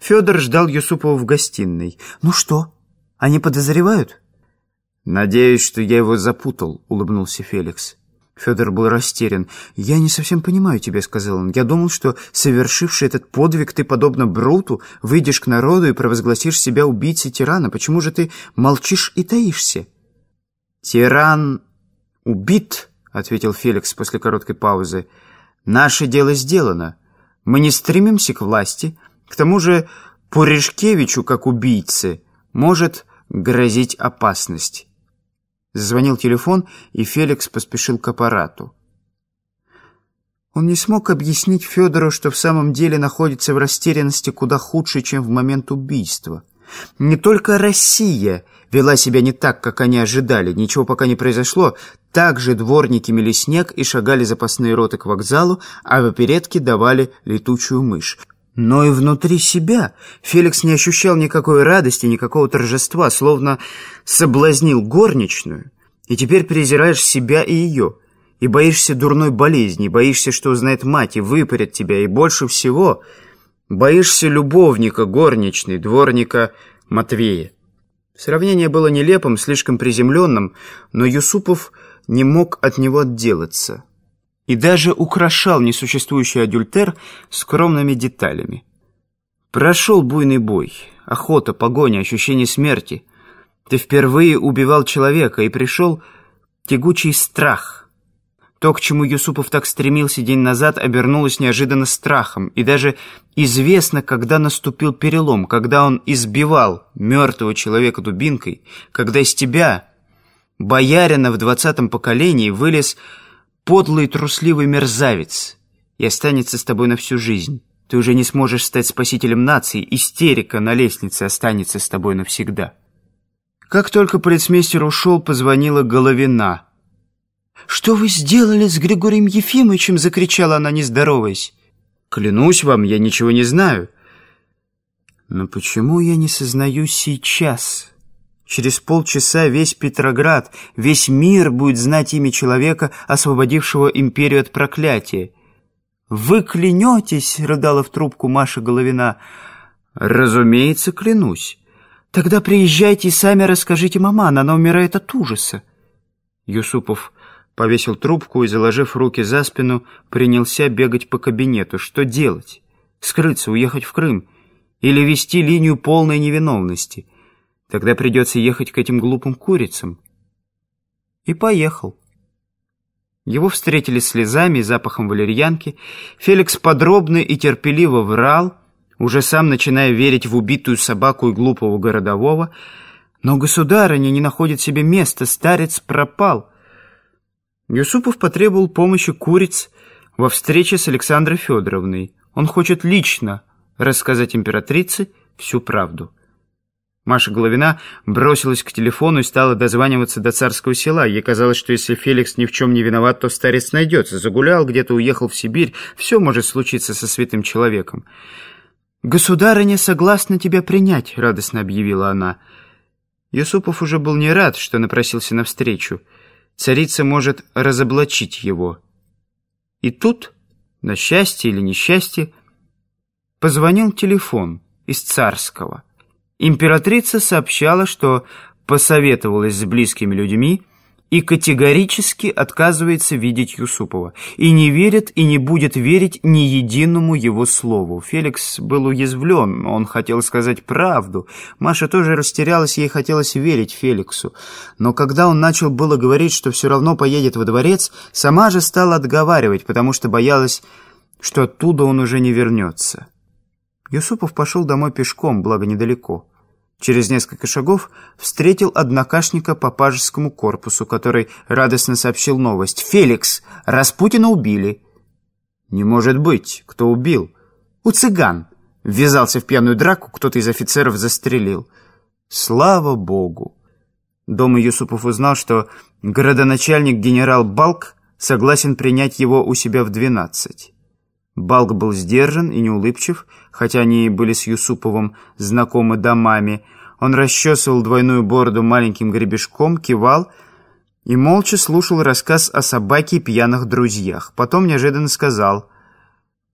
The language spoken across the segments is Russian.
Федор ждал Юсупова в гостиной. «Ну что, они подозревают?» «Надеюсь, что я его запутал», — улыбнулся Феликс. Федор был растерян. «Я не совсем понимаю тебя», — сказал он. «Я думал, что, совершивший этот подвиг, ты, подобно Бруту, выйдешь к народу и провозгласишь себя убийцей тирана. Почему же ты молчишь и таишься?» «Тиран убит», — ответил Феликс после короткой паузы. «Наше дело сделано. Мы не стремимся к власти. К тому же Пуришкевичу, как убийце, может грозить опасность». Зазвонил телефон, и Феликс поспешил к аппарату. Он не смог объяснить Федору, что в самом деле находится в растерянности куда худше, чем в момент убийства. Не только Россия вела себя не так, как они ожидали, ничего пока не произошло. Также дворники мели снег и шагали запасные роты к вокзалу, а в оперетке давали летучую мышь. Но и внутри себя Феликс не ощущал никакой радости, никакого торжества, словно соблазнил горничную, и теперь презираешь себя и ее, и боишься дурной болезни, боишься, что узнает мать и выпарят тебя, и больше всего боишься любовника горничной, дворника Матвея. Сравнение было нелепым, слишком приземленным, но Юсупов не мог от него отделаться и даже украшал несуществующий адюльтер скромными деталями. Прошел буйный бой, охота, погоня, ощущение смерти. Ты впервые убивал человека, и пришел тягучий страх. То, к чему Юсупов так стремился день назад, обернулось неожиданно страхом, и даже известно, когда наступил перелом, когда он избивал мертвого человека дубинкой, когда из тебя, боярина в двадцатом поколении, вылез подлый трусливый мерзавец и останется с тобой на всю жизнь. Ты уже не сможешь стать спасителем нации, истерика на лестнице останется с тобой навсегда. Как только полицмейстер ушел, позвонила Головина. «Что вы сделали с Григорием Ефимовичем?» — закричала она, не здороваясь. «Клянусь вам, я ничего не знаю». «Но почему я не сознаюсь сейчас?» Через полчаса весь Петроград, весь мир будет знать имя человека, освободившего империю от проклятия. «Вы клянетесь?» — рыдала в трубку Маша Головина. «Разумеется, клянусь. Тогда приезжайте и сами расскажите маман, она умирает от ужаса». Юсупов повесил трубку и, заложив руки за спину, принялся бегать по кабинету. Что делать? Скрыться, уехать в Крым? Или вести линию полной невиновности? Тогда придется ехать к этим глупым курицам. И поехал. Его встретили слезами и запахом валерьянки. Феликс подробно и терпеливо врал, уже сам начиная верить в убитую собаку и глупого городового. Но государыня не находит себе места, старец пропал. Юсупов потребовал помощи куриц во встрече с Александрой Федоровной. Он хочет лично рассказать императрице всю правду. Маша Головина бросилась к телефону и стала дозваниваться до царского села. Ей казалось, что если Феликс ни в чем не виноват, то старец найдется. Загулял, где-то уехал в Сибирь. Все может случиться со святым человеком. «Государыня согласна тебя принять», — радостно объявила она. Юсупов уже был не рад, что напросился навстречу. Царица может разоблачить его. И тут, на счастье или несчастье, позвонил телефон из царского. Императрица сообщала, что посоветовалась с близкими людьми и категорически отказывается видеть Юсупова, и не верит и не будет верить ни единому его слову. Феликс был уязвлен, он хотел сказать правду. Маша тоже растерялась, ей хотелось верить Феликсу. Но когда он начал было говорить, что все равно поедет во дворец, сама же стала отговаривать, потому что боялась, что оттуда он уже не вернется. Юсупов пошел домой пешком, благо недалеко. Через несколько шагов встретил однокашника по пажескому корпусу, который радостно сообщил новость. «Феликс! Распутина убили!» «Не может быть! Кто убил?» «У цыган!» Ввязался в пьяную драку, кто-то из офицеров застрелил. «Слава Богу!» Дома Юсупов узнал, что городоначальник генерал Балк согласен принять его у себя в двенадцать. Балк был сдержан и неулыбчив, хотя они были с Юсуповым знакомы домами. Он расчесывал двойную бороду маленьким гребешком, кивал и молча слушал рассказ о собаке и пьяных друзьях. Потом неожиданно сказал,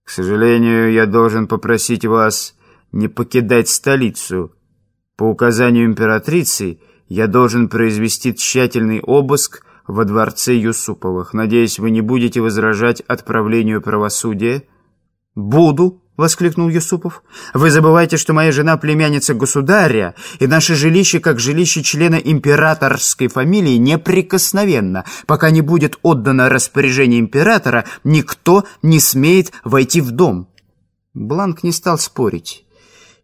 «К сожалению, я должен попросить вас не покидать столицу. По указанию императрицы я должен произвести тщательный обыск во дворце Юсуповых. Надеюсь, вы не будете возражать отправлению правосудия?» «Буду», — воскликнул Юсупов. «Вы забываете, что моя жена племянница государя, и наше жилище, как жилище члена императорской фамилии, неприкосновенно. Пока не будет отдано распоряжение императора, никто не смеет войти в дом». Бланк не стал спорить.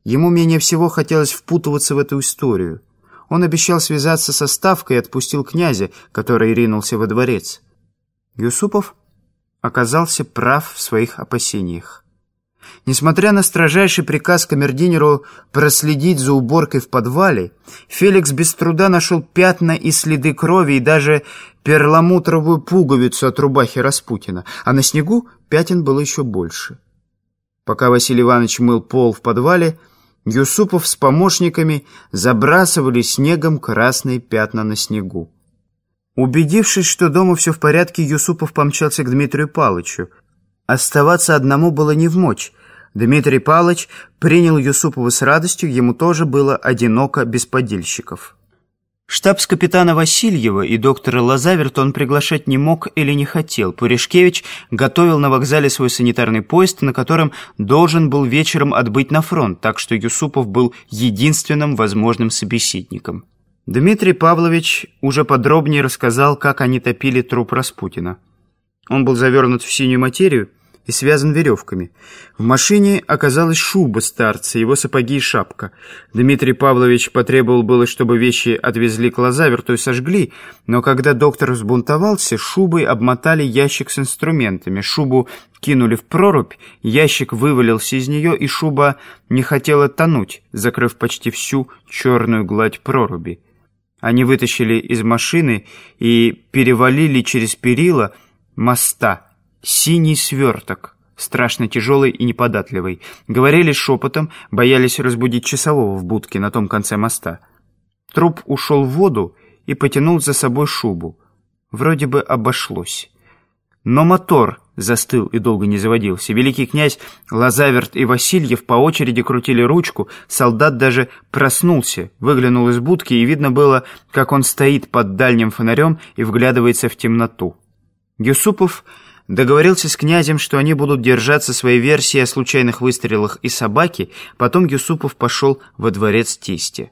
Ему менее всего хотелось впутываться в эту историю. Он обещал связаться со Ставкой и отпустил князя, который ринулся во дворец. Юсупов оказался прав в своих опасениях. Несмотря на строжайший приказ камердинеру проследить за уборкой в подвале, Феликс без труда нашел пятна и следы крови и даже перламутровую пуговицу от рубахи Распутина, а на снегу пятен было еще больше. Пока Василий Иванович мыл пол в подвале, Юсупов с помощниками забрасывали снегом красные пятна на снегу. Убедившись, что дома все в порядке, Юсупов помчался к Дмитрию Палычу. Оставаться одному было не в мочь. Дмитрий Палыч принял Юсупова с радостью, ему тоже было одиноко без подельщиков. Штабс-капитана Васильева и доктора Лазаверт он приглашать не мог или не хотел. Пуришкевич готовил на вокзале свой санитарный поезд, на котором должен был вечером отбыть на фронт, так что Юсупов был единственным возможным собеседником. Дмитрий Павлович уже подробнее рассказал, как они топили труп Распутина. Он был завернут в синюю материю, и связан веревками. В машине оказалась шуба старца, его сапоги и шапка. Дмитрий Павлович потребовал было, чтобы вещи отвезли к Лазаверту и сожгли, но когда доктор взбунтовался, шубой обмотали ящик с инструментами. Шубу кинули в прорубь, ящик вывалился из нее, и шуба не хотела тонуть, закрыв почти всю черную гладь проруби. Они вытащили из машины и перевалили через перила моста, Синий сверток, страшно тяжелый и неподатливый. Говорили шепотом, боялись разбудить часового в будке на том конце моста. Труп ушел в воду и потянул за собой шубу. Вроде бы обошлось. Но мотор застыл и долго не заводился. Великий князь Лазаверт и Васильев по очереди крутили ручку. Солдат даже проснулся, выглянул из будки, и видно было, как он стоит под дальним фонарем и вглядывается в темноту. Юсупов Договорился с князем, что они будут держаться своей версии о случайных выстрелах и собаке, потом Юсупов пошел во дворец тести.